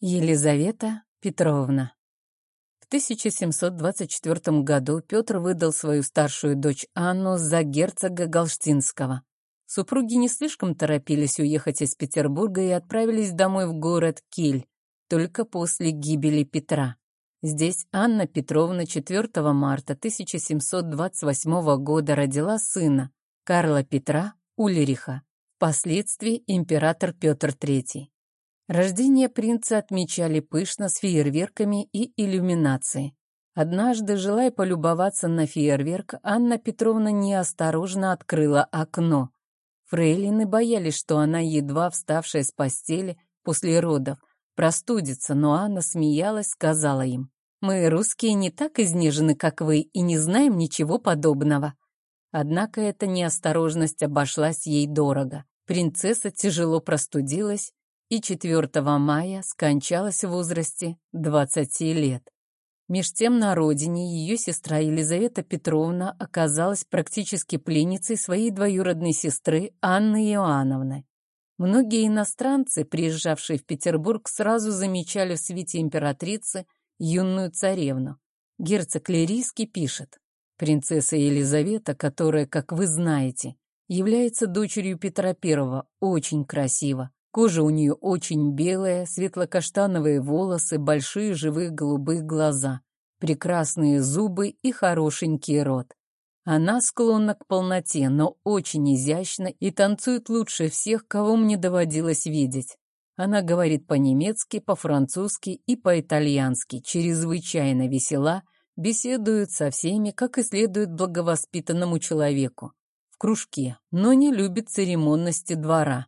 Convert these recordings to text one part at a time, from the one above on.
Елизавета Петровна В 1724 году Петр выдал свою старшую дочь Анну за герцога Галштинского. Супруги не слишком торопились уехать из Петербурга и отправились домой в город Киль, только после гибели Петра. Здесь Анна Петровна 4 марта 1728 года родила сына Карла Петра Ульриха, впоследствии император Петр III. Рождение принца отмечали пышно с фейерверками и иллюминацией. Однажды, желая полюбоваться на фейерверк, Анна Петровна неосторожно открыла окно. Фрейлины боялись, что она, едва вставшая с постели после родов, простудится, но Анна смеялась, сказала им, «Мы, русские, не так изнежены, как вы, и не знаем ничего подобного». Однако эта неосторожность обошлась ей дорого. Принцесса тяжело простудилась и 4 мая скончалась в возрасте 20 лет. Меж тем на родине ее сестра Елизавета Петровна оказалась практически пленницей своей двоюродной сестры Анны Иоанновны. Многие иностранцы, приезжавшие в Петербург, сразу замечали в свете императрицы юную царевну. Герцог Лирийский пишет, «Принцесса Елизавета, которая, как вы знаете, является дочерью Петра I, очень красива. Кожа у нее очень белая, светло-каштановые волосы, большие живые голубые глаза, прекрасные зубы и хорошенький рот. Она склонна к полноте, но очень изящна и танцует лучше всех, кого мне доводилось видеть. Она говорит по-немецки, по-французски и по-итальянски, чрезвычайно весела, беседует со всеми, как и следует благовоспитанному человеку. В кружке, но не любит церемонности двора.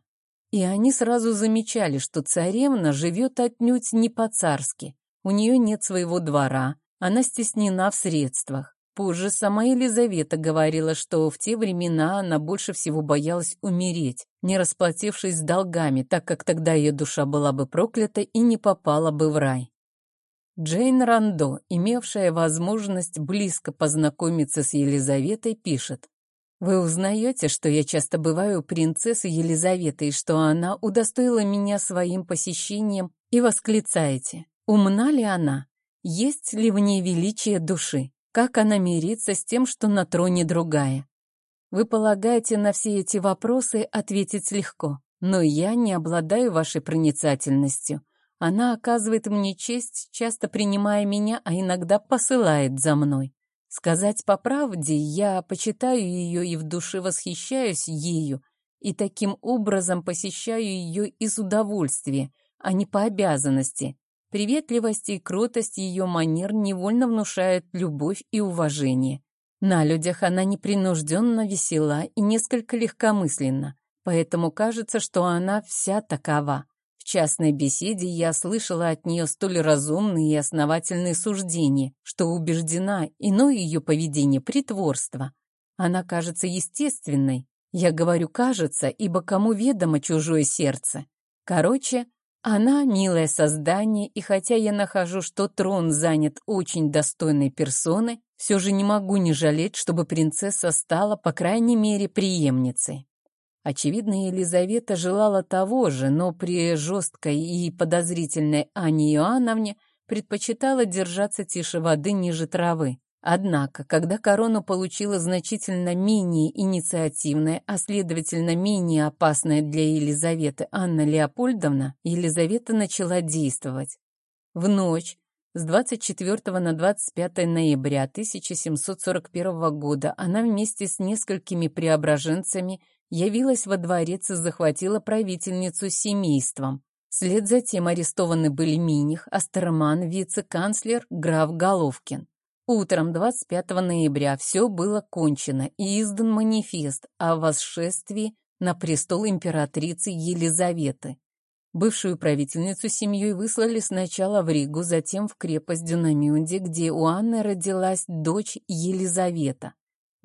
И они сразу замечали, что царевна живет отнюдь не по-царски. У нее нет своего двора, она стеснена в средствах. Позже сама Елизавета говорила, что в те времена она больше всего боялась умереть, не расплатившись с долгами, так как тогда ее душа была бы проклята и не попала бы в рай. Джейн Рандо, имевшая возможность близко познакомиться с Елизаветой, пишет. Вы узнаете, что я часто бываю у принцессы Елизаветы и что она удостоила меня своим посещением и восклицаете, умна ли она, есть ли в ней величие души, как она мирится с тем, что на троне другая. Вы полагаете на все эти вопросы ответить легко, но я не обладаю вашей проницательностью. Она оказывает мне честь, часто принимая меня, а иногда посылает за мной. Сказать по правде, я почитаю ее и в душе восхищаюсь ею, и таким образом посещаю ее из удовольствия, а не по обязанности. Приветливость и кротость ее манер невольно внушают любовь и уважение. На людях она непринужденно весела и несколько легкомысленна, поэтому кажется, что она вся такова частной беседе я слышала от нее столь разумные и основательные суждения, что убеждена, иное ее поведение — притворство. Она кажется естественной. Я говорю «кажется», ибо кому ведомо чужое сердце. Короче, она милое создание, и хотя я нахожу, что трон занят очень достойной персоной, все же не могу не жалеть, чтобы принцесса стала, по крайней мере, преемницей. Очевидно, Елизавета желала того же, но при жесткой и подозрительной Анне Иоанновне предпочитала держаться тише воды ниже травы. Однако, когда корону получила значительно менее инициативная, а следовательно менее опасная для Елизаветы Анна Леопольдовна, Елизавета начала действовать. В ночь с 24 на 25 ноября 1741 года она вместе с несколькими преображенцами явилась во дворец и захватила правительницу семейством. Вслед за тем арестованы были Миних, Астерман, вице-канцлер, граф Головкин. Утром 25 ноября все было кончено и издан манифест о восшествии на престол императрицы Елизаветы. Бывшую правительницу семьей выслали сначала в Ригу, затем в крепость Дюнамюнде, где у Анны родилась дочь Елизавета.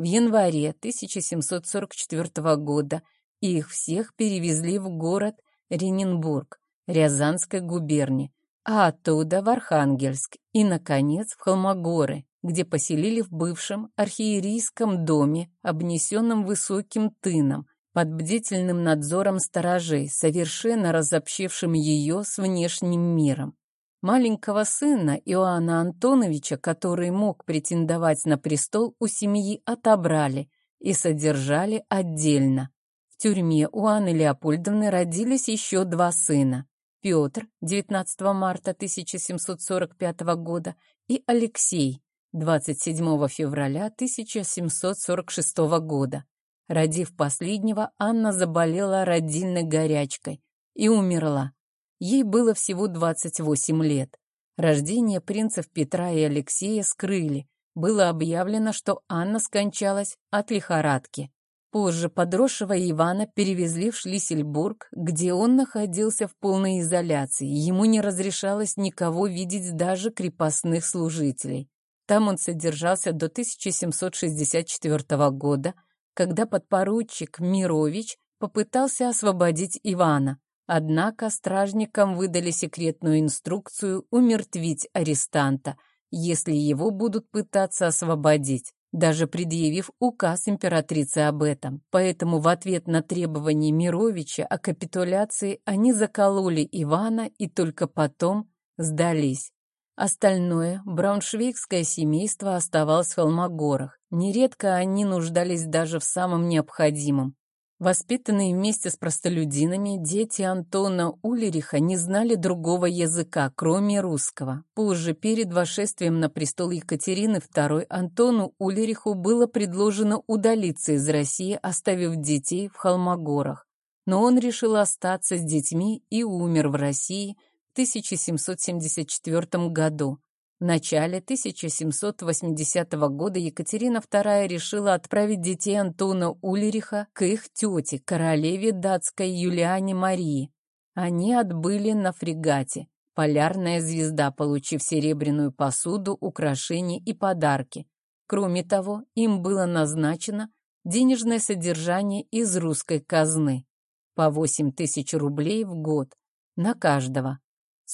В январе 1744 года их всех перевезли в город Рененбург, Рязанской губернии, а оттуда в Архангельск и, наконец, в Холмогоры, где поселили в бывшем архиерейском доме, обнесенном высоким тыном, под бдительным надзором сторожей, совершенно разобщившим ее с внешним миром. Маленького сына Иоанна Антоновича, который мог претендовать на престол, у семьи отобрали и содержали отдельно. В тюрьме у Анны Леопольдовны родились еще два сына. Петр 19 марта 1745 года и Алексей 27 февраля 1746 года. Родив последнего, Анна заболела родильной горячкой и умерла. Ей было всего 28 лет. Рождение принцев Петра и Алексея скрыли. Было объявлено, что Анна скончалась от лихорадки. Позже подросшего Ивана перевезли в Шлиссельбург, где он находился в полной изоляции. Ему не разрешалось никого видеть, даже крепостных служителей. Там он содержался до 1764 года, когда подпоручик Мирович попытался освободить Ивана. Однако стражникам выдали секретную инструкцию умертвить арестанта, если его будут пытаться освободить, даже предъявив указ императрицы об этом. Поэтому в ответ на требование Мировича о капитуляции они закололи Ивана и только потом сдались. Остальное брауншвейгское семейство оставалось в Холмогорах. Нередко они нуждались даже в самом необходимом. Воспитанные вместе с простолюдинами, дети Антона Улериха не знали другого языка, кроме русского. Позже, перед вошествием на престол Екатерины II, Антону Улериху было предложено удалиться из России, оставив детей в Холмогорах. Но он решил остаться с детьми и умер в России – 1774 году. В начале 1780 года Екатерина II решила отправить детей Антона Ульриха к их тете, королеве датской Юлиане Марии. Они отбыли на фрегате «Полярная звезда», получив серебряную посуду, украшения и подарки. Кроме того, им было назначено денежное содержание из русской казны по 8 тысяч рублей в год на каждого.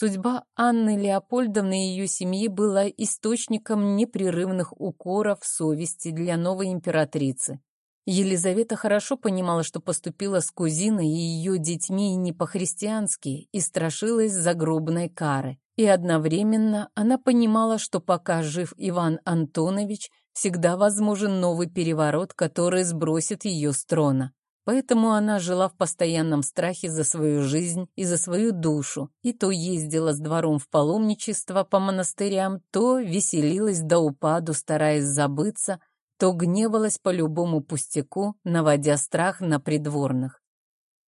Судьба Анны Леопольдовны и ее семьи была источником непрерывных укоров совести для новой императрицы. Елизавета хорошо понимала, что поступила с кузиной и ее детьми не по-христиански и страшилась загробной кары. И одновременно она понимала, что пока жив Иван Антонович, всегда возможен новый переворот, который сбросит ее с трона. Поэтому она жила в постоянном страхе за свою жизнь и за свою душу, и то ездила с двором в паломничество по монастырям, то веселилась до упаду, стараясь забыться, то гневалась по любому пустяку, наводя страх на придворных.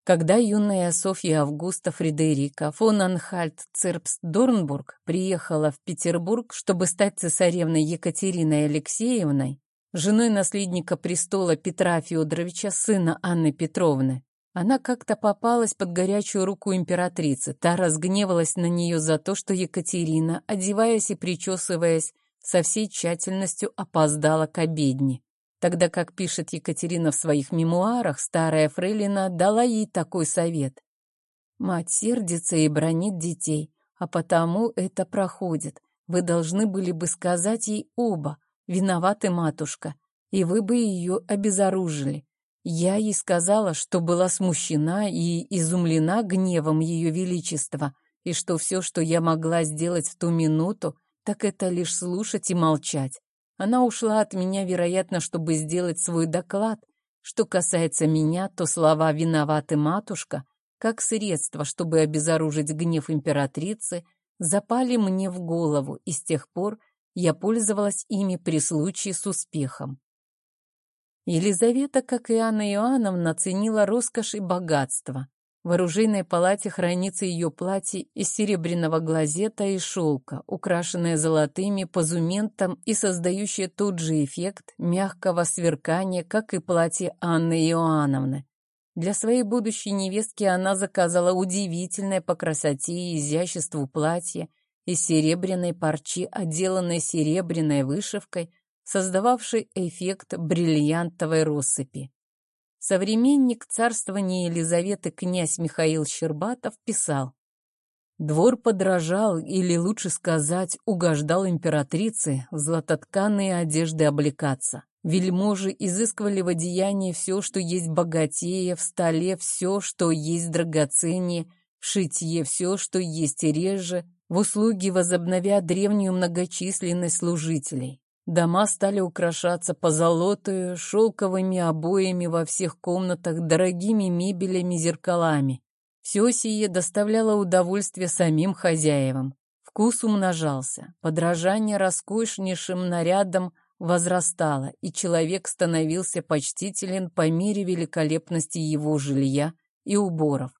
Когда юная Софья Августа Фредерика фон Анхальт Церпст-Дорнбург приехала в Петербург, чтобы стать цесаревной Екатериной Алексеевной, женой наследника престола Петра Федоровича, сына Анны Петровны. Она как-то попалась под горячую руку императрицы. Та разгневалась на нее за то, что Екатерина, одеваясь и причесываясь, со всей тщательностью опоздала к обедне. Тогда, как пишет Екатерина в своих мемуарах, старая фрейлина дала ей такой совет. «Мать сердится и бронит детей, а потому это проходит. Вы должны были бы сказать ей оба, Виноваты, матушка, и вы бы ее обезоружили. Я ей сказала, что была смущена и изумлена гневом ее величества, и что все, что я могла сделать в ту минуту, так это лишь слушать и молчать. Она ушла от меня, вероятно, чтобы сделать свой доклад. Что касается меня, то слова «виноваты, матушка», как средство, чтобы обезоружить гнев императрицы, запали мне в голову, и с тех пор я пользовалась ими при случае с успехом. Елизавета, как и Анна Иоанновна, ценила роскошь и богатство. В оружейной палате хранится ее платье из серебряного глазета и шелка, украшенное золотыми позументом и создающее тот же эффект мягкого сверкания, как и платье Анны Иоанновны. Для своей будущей невестки она заказала удивительное по красоте и изяществу платье из серебряной парчи, отделанной серебряной вышивкой, создававшей эффект бриллиантовой россыпи. Современник царствования Елизаветы князь Михаил Щербатов писал Двор подражал, или лучше сказать, угождал императрице в златотканные одежды облекаться. Вельможи изыскивали в одеянии все, что есть богатее, в столе все, что есть драгоценнее, в шитье все, что есть реже, в услуги возобновя древнюю многочисленность служителей. Дома стали украшаться позолотою, шелковыми обоями во всех комнатах, дорогими мебелями, зеркалами. Все сие доставляло удовольствие самим хозяевам. Вкус умножался, подражание роскошнейшим нарядам возрастало, и человек становился почтителен по мере великолепности его жилья и уборов.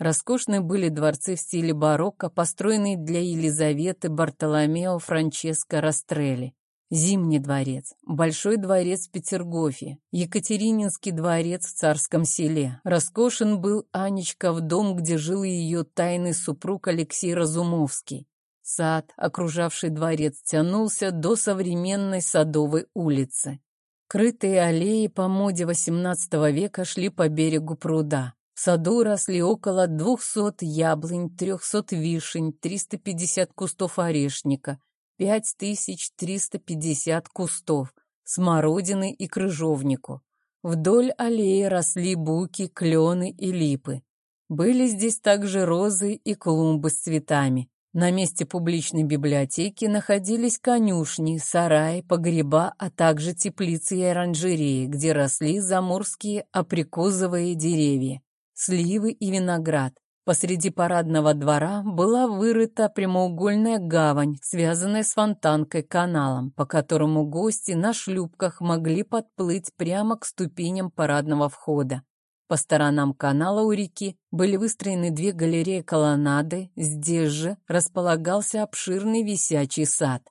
Роскошны были дворцы в стиле барокко, построенные для Елизаветы Бартоломео Франческо Растрелли. Зимний дворец, Большой дворец в Петергофе, Екатерининский дворец в Царском селе. Роскошен был Анечка в дом, где жил ее тайный супруг Алексей Разумовский. Сад, окружавший дворец, тянулся до современной Садовой улицы. Крытые аллеи по моде XVIII века шли по берегу пруда. В саду росли около 200 яблонь, 300 вишень, 350 кустов орешника – 5350 кустов, смородины и крыжовнику. Вдоль аллеи росли буки, клены и липы. Были здесь также розы и клумбы с цветами. На месте публичной библиотеки находились конюшни, сараи, погреба, а также теплицы и оранжереи, где росли заморские априкозовые деревья, сливы и виноград. Посреди парадного двора была вырыта прямоугольная гавань, связанная с фонтанкой-каналом, по которому гости на шлюпках могли подплыть прямо к ступеням парадного входа. По сторонам канала у реки были выстроены две галереи-колоннады, здесь же располагался обширный висячий сад.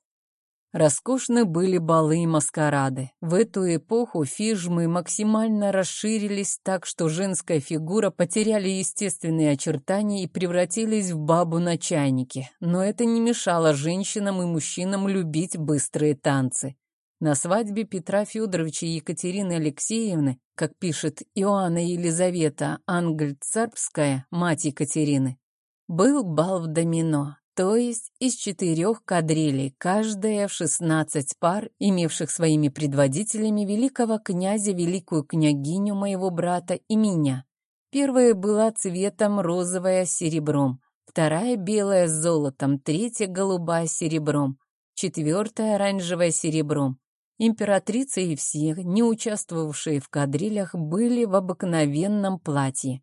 Роскошны были балы и маскарады. В эту эпоху фижмы максимально расширились так, что женская фигура потеряли естественные очертания и превратились в бабу на чайнике. Но это не мешало женщинам и мужчинам любить быстрые танцы. На свадьбе Петра Федоровича и Екатерины Алексеевны, как пишет Иоанна Елизавета Англь-Царпская, мать Екатерины, был бал в домино то есть из четырех кадрилей, каждая в шестнадцать пар, имевших своими предводителями великого князя, великую княгиню моего брата и меня. Первая была цветом розовая с серебром, вторая белая с золотом, третья голубая с серебром, четвертая оранжевая с серебром. Императрица и все, не участвовавшие в кадрилях, были в обыкновенном платье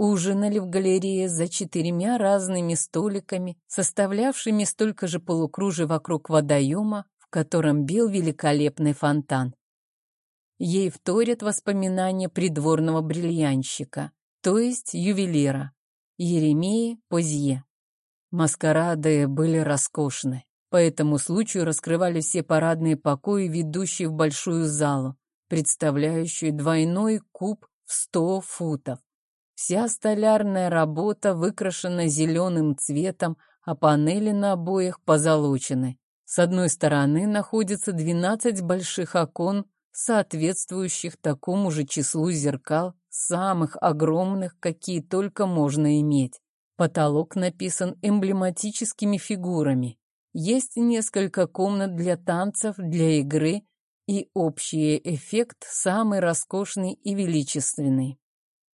ужинали в галерее за четырьмя разными столиками, составлявшими столько же полукружий вокруг водоема, в котором бил великолепный фонтан. Ей вторят воспоминания придворного бриллианщика, то есть ювелира, Еремеи Позье. Маскарады были роскошны. По этому случаю раскрывали все парадные покои, ведущие в большую залу, представляющую двойной куб в сто футов. Вся столярная работа выкрашена зеленым цветом, а панели на обоях позолочены. С одной стороны находится 12 больших окон, соответствующих такому же числу зеркал, самых огромных, какие только можно иметь. Потолок написан эмблематическими фигурами. Есть несколько комнат для танцев, для игры, и общий эффект самый роскошный и величественный.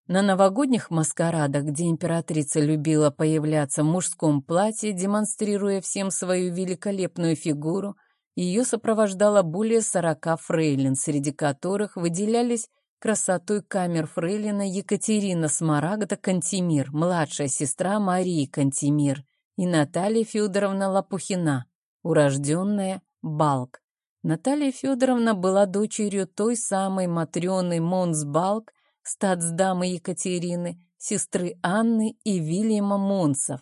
На новогодних маскарадах, где императрица любила появляться в мужском платье, демонстрируя всем свою великолепную фигуру, ее сопровождало более сорока фрейлин, среди которых выделялись красотой камер фрейлина Екатерина Смарагда Кантемир, младшая сестра Марии Кантемир, и Наталья Федоровна Лопухина, урожденная Балк. Наталья Федоровна была дочерью той самой Матрёны Монс Балк, статсдамы Екатерины, сестры Анны и Вильяма Монсов.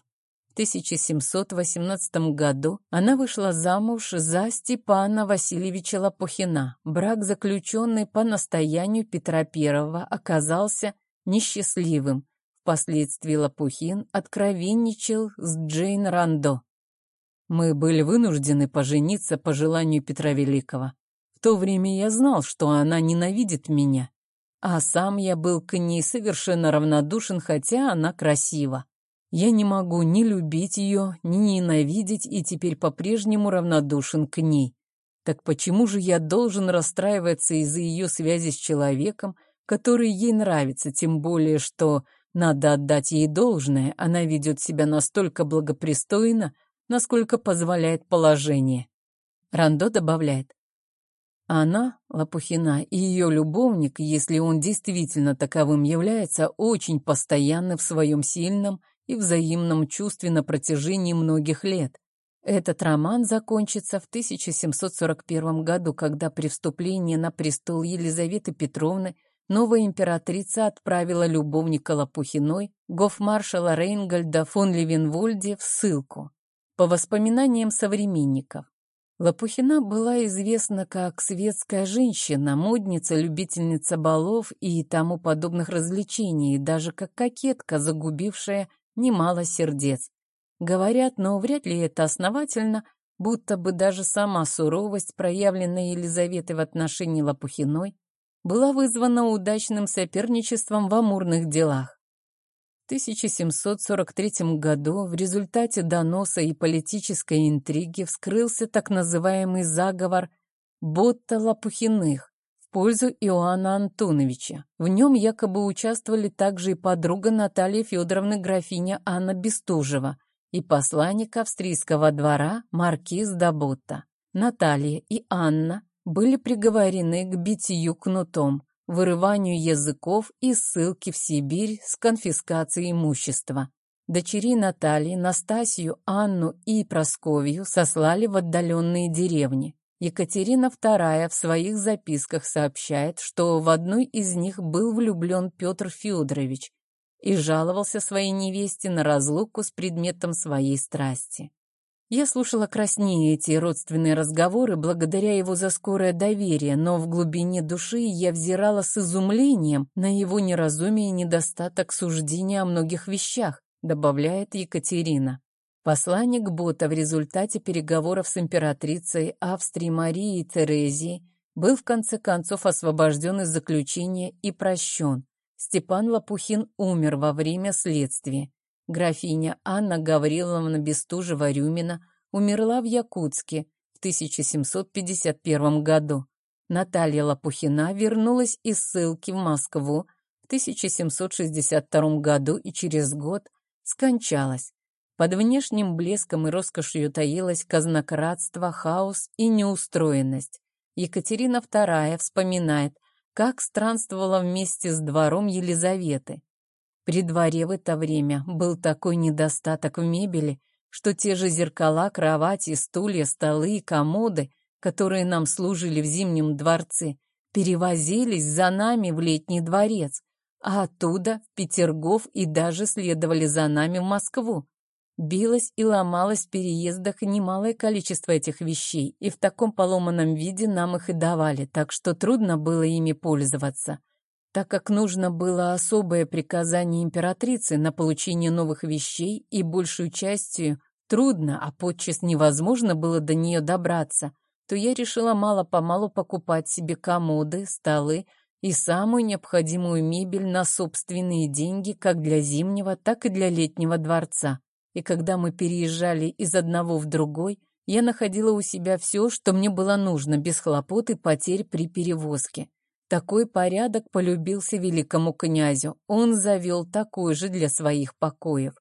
В 1718 году она вышла замуж за Степана Васильевича Лопухина. Брак, заключенный по настоянию Петра I, оказался несчастливым. Впоследствии Лопухин откровенничал с Джейн Рандо. Мы были вынуждены пожениться по желанию Петра Великого. В то время я знал, что она ненавидит меня а сам я был к ней совершенно равнодушен, хотя она красива. Я не могу ни любить ее, ни ненавидеть и теперь по-прежнему равнодушен к ней. Так почему же я должен расстраиваться из-за ее связи с человеком, который ей нравится, тем более, что, надо отдать ей должное, она ведет себя настолько благопристойно, насколько позволяет положение. Рандо добавляет. Она, Лопухина, и ее любовник, если он действительно таковым является, очень постоянны в своем сильном и взаимном чувстве на протяжении многих лет. Этот роман закончится в 1741 году, когда при вступлении на престол Елизаветы Петровны новая императрица отправила любовника Лопухиной, гофмаршала Рейнгольда фон Левенвольде, в ссылку. По воспоминаниям современников, Лопухина была известна как светская женщина, модница, любительница балов и тому подобных развлечений, даже как кокетка, загубившая немало сердец. Говорят, но вряд ли это основательно, будто бы даже сама суровость, проявленная Елизаветой в отношении Лопухиной, была вызвана удачным соперничеством в амурных делах. В 1743 году в результате доноса и политической интриги вскрылся так называемый заговор Ботта Лопухиных, пользу Иоанна Антоновича. В нем якобы участвовали также и подруга Натальи Федоровны графиня Анна Бестужева и посланник австрийского двора маркиз Даботта. Наталья и Анна были приговорены к битью кнутом, вырыванию языков и ссылке в Сибирь с конфискацией имущества. Дочери Натальи, Настасью, Анну и Просковью сослали в отдаленные деревни. Екатерина II в своих записках сообщает, что в одной из них был влюблен Петр Федорович и жаловался своей невесте на разлуку с предметом своей страсти. Я слушала краснее эти родственные разговоры благодаря его за скорое доверие, но в глубине души я взирала с изумлением на его неразумие и недостаток суждения о многих вещах, добавляет Екатерина. Посланник Бота в результате переговоров с императрицей Австрии Марией Терезией был в конце концов освобожден из заключения и прощен. Степан Лопухин умер во время следствия. Графиня Анна Гавриловна Бестужева-Рюмина умерла в Якутске в 1751 году. Наталья Лопухина вернулась из ссылки в Москву в 1762 году и через год скончалась. Под внешним блеском и роскошью таилось казнократство, хаос и неустроенность. Екатерина II вспоминает, как странствовала вместе с двором Елизаветы. При дворе в это время был такой недостаток в мебели, что те же зеркала, кровати, стулья, столы и комоды, которые нам служили в Зимнем дворце, перевозились за нами в Летний дворец, а оттуда в Петергоф и даже следовали за нами в Москву. Билось и ломалось в переездах немалое количество этих вещей, и в таком поломанном виде нам их и давали, так что трудно было ими пользоваться. Так как нужно было особое приказание императрицы на получение новых вещей, и большую частью трудно, а подчас невозможно было до нее добраться, то я решила мало-помалу покупать себе комоды, столы и самую необходимую мебель на собственные деньги как для зимнего, так и для летнего дворца и когда мы переезжали из одного в другой, я находила у себя все, что мне было нужно, без хлопот и потерь при перевозке. Такой порядок полюбился великому князю. Он завел такой же для своих покоев.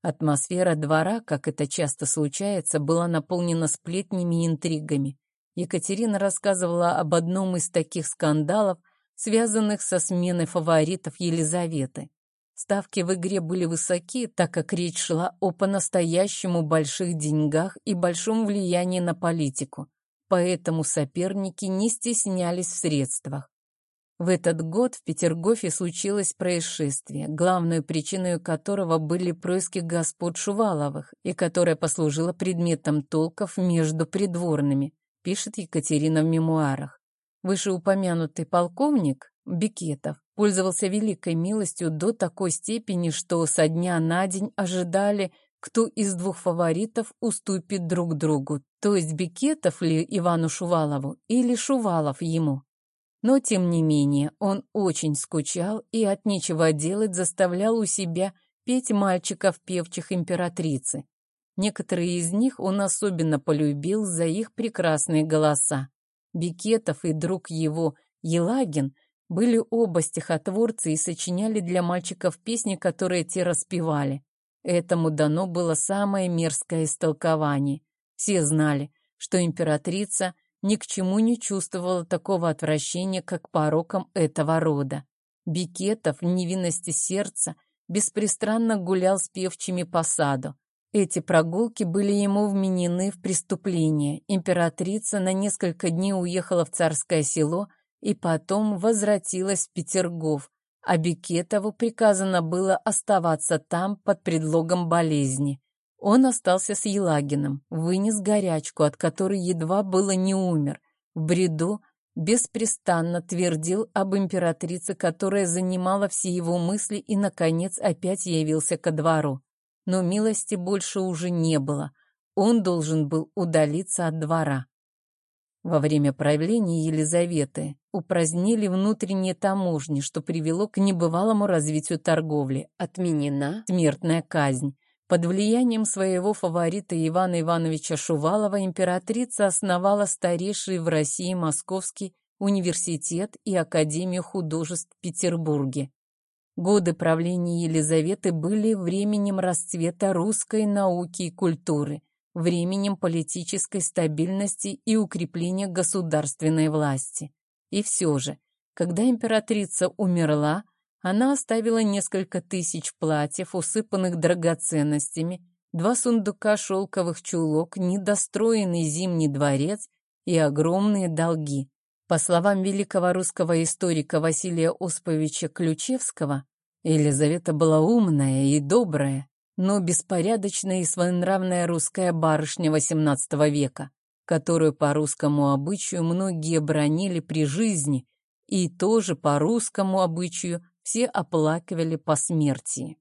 Атмосфера двора, как это часто случается, была наполнена сплетнями и интригами. Екатерина рассказывала об одном из таких скандалов, связанных со сменой фаворитов Елизаветы. Ставки в игре были высоки, так как речь шла о по-настоящему больших деньгах и большом влиянии на политику, поэтому соперники не стеснялись в средствах. В этот год в Петергофе случилось происшествие, главной причиной которого были происки господ Шуваловых, и которое послужило предметом толков между придворными, пишет Екатерина в мемуарах. Вышеупомянутый полковник Бикетов пользовался великой милостью до такой степени, что со дня на день ожидали, кто из двух фаворитов уступит друг другу, то есть Бикетов ли Ивану Шувалову или Шувалов ему. Но, тем не менее, он очень скучал и от нечего делать заставлял у себя петь мальчиков, певчих императрицы. Некоторые из них он особенно полюбил за их прекрасные голоса. Бикетов и друг его Елагин были оба стихотворцы и сочиняли для мальчиков песни, которые те распевали. Этому дано было самое мерзкое истолкование. Все знали, что императрица ни к чему не чувствовала такого отвращения, как к порокам этого рода. Бикетов в невинности сердца беспристрастно гулял с певчими по саду. Эти прогулки были ему вменены в преступление. Императрица на несколько дней уехала в царское село и потом возвратилась в Петергоф, а Бекетову приказано было оставаться там под предлогом болезни. Он остался с Елагиным, вынес горячку, от которой едва было не умер. В бреду беспрестанно твердил об императрице, которая занимала все его мысли и, наконец, опять явился ко двору. Но милости больше уже не было. Он должен был удалиться от двора. Во время правления Елизаветы упразднили внутренние таможни, что привело к небывалому развитию торговли. Отменена смертная казнь. Под влиянием своего фаворита Ивана Ивановича Шувалова императрица основала старейший в России Московский университет и Академию художеств в Петербурге. Годы правления Елизаветы были временем расцвета русской науки и культуры, временем политической стабильности и укрепления государственной власти. И все же, когда императрица умерла, она оставила несколько тысяч платьев, усыпанных драгоценностями, два сундука шелковых чулок, недостроенный зимний дворец и огромные долги. По словам великого русского историка Василия Осповича Ключевского, Елизавета была умная и добрая, но беспорядочная и своенравная русская барышня XVIII века, которую по русскому обычаю многие бронили при жизни и тоже по русскому обычаю все оплакивали по смерти.